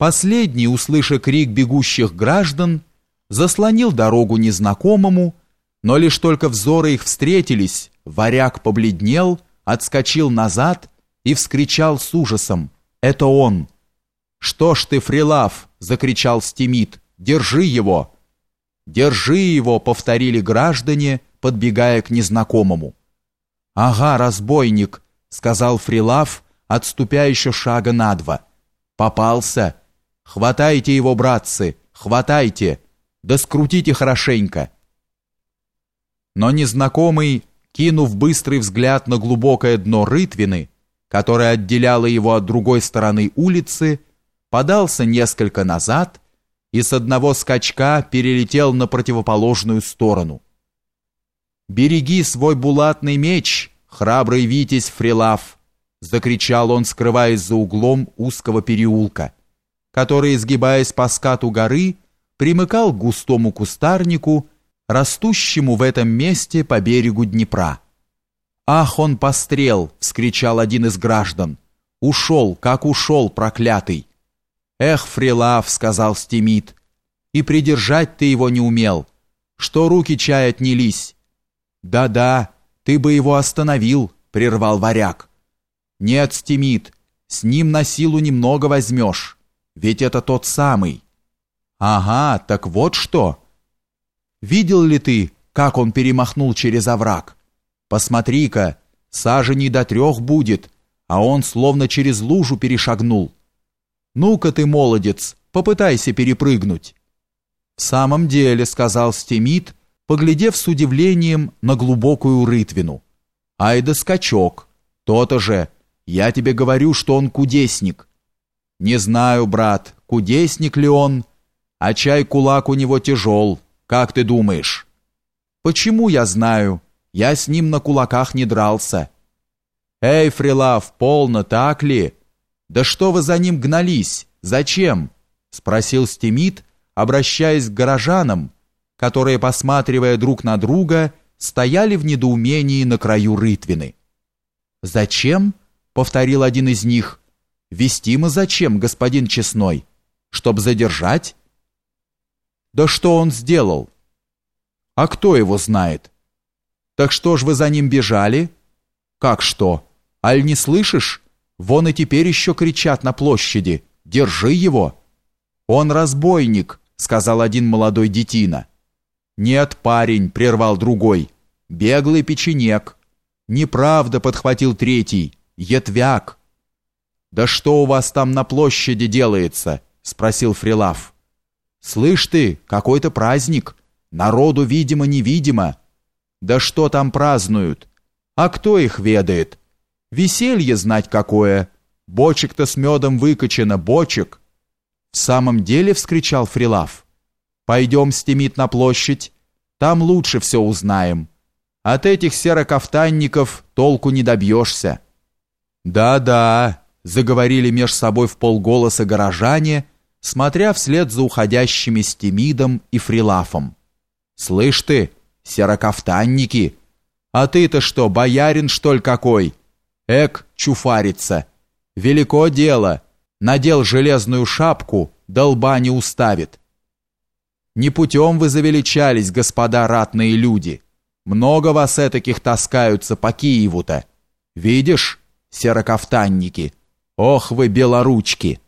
Последний, услыша крик бегущих граждан, заслонил дорогу незнакомому, но лишь только взоры их встретились, варяг побледнел, отскочил назад и вскричал с ужасом «Это он!» «Что ж ты, Фрилав!» — закричал Стимит. «Держи его!» «Держи его!» — повторили граждане, подбегая к незнакомому. «Ага, разбойник!» — сказал Фрилав, отступя еще шага на два. «Попался!» Хватайте его, братцы, хватайте, да скрутите хорошенько. Но незнакомый, кинув быстрый взгляд на глубокое дно рытвины, которое отделяло его от другой стороны улицы, подался несколько назад и с одного скачка перелетел на противоположную сторону. «Береги свой булатный меч, храбрый Витязь Фрилав!» закричал он, скрываясь за углом узкого переулка который, изгибаясь по скату горы, примыкал к густому кустарнику, растущему в этом месте по берегу Днепра. «Ах, он пострел!» — вскричал один из граждан. «Ушел, как ушел, проклятый!» «Эх, Фрилав!» — сказал Стимит. «И придержать ты его не умел, что руки чай отнялись». «Да-да, ты бы его остановил», — прервал варяг. «Нет, Стимит, с ним на силу немного возьмешь». Ведь это тот самый. Ага, так вот что. Видел ли ты, как он перемахнул через овраг? Посмотри-ка, саженей до трех будет, а он словно через лужу перешагнул. Ну-ка ты, молодец, попытайся перепрыгнуть. В самом деле, сказал Стемит, поглядев с удивлением на глубокую рытвину. Ай да скачок, то-то же, я тебе говорю, что он кудесник. Не знаю, брат, кудесник ли он, а чай кулак у него тяжел, как ты думаешь? Почему я знаю? Я с ним на кулаках не дрался. Эй, Фрилав, полно, так ли? Да что вы за ним гнались? Зачем? Спросил Стимит, обращаясь к горожанам, которые, посматривая друг на друга, стояли в недоумении на краю рытвины. «Зачем?» — повторил один из них. Вести мы зачем, господин Честной? Чтоб задержать? Да что он сделал? А кто его знает? Так что ж вы за ним бежали? Как что? Аль не слышишь? Вон и теперь еще кричат на площади. Держи его. Он разбойник, сказал один молодой детина. Нет, парень, прервал другой. Беглый печенек. Неправда, подхватил третий. Етвяк. «Да что у вас там на площади делается?» — спросил Фрилав. «Слышь ты, какой-то праздник. Народу, видимо-невидимо. Да что там празднуют? А кто их ведает? Веселье знать какое. Бочек-то с медом выкачано, бочек». «В самом деле?» — вскричал Фрилав. «Пойдем, стемит на площадь. Там лучше все узнаем. От этих серокафтанников толку не добьешься». «Да-да», заговорили меж собой в полголоса горожане, смотря вслед за уходящими Стемидом и Фрилафом. «Слышь ты, серокафтанники, а ты-то что, боярин, что ли, какой? Эк, чуфарится. Велико дело, надел железную шапку, долба не уставит. Не путем вы завеличались, господа ратные люди. Много вас этаких таскаются по Киеву-то. Видишь, серокафтанники?» Ох вы, белоручки!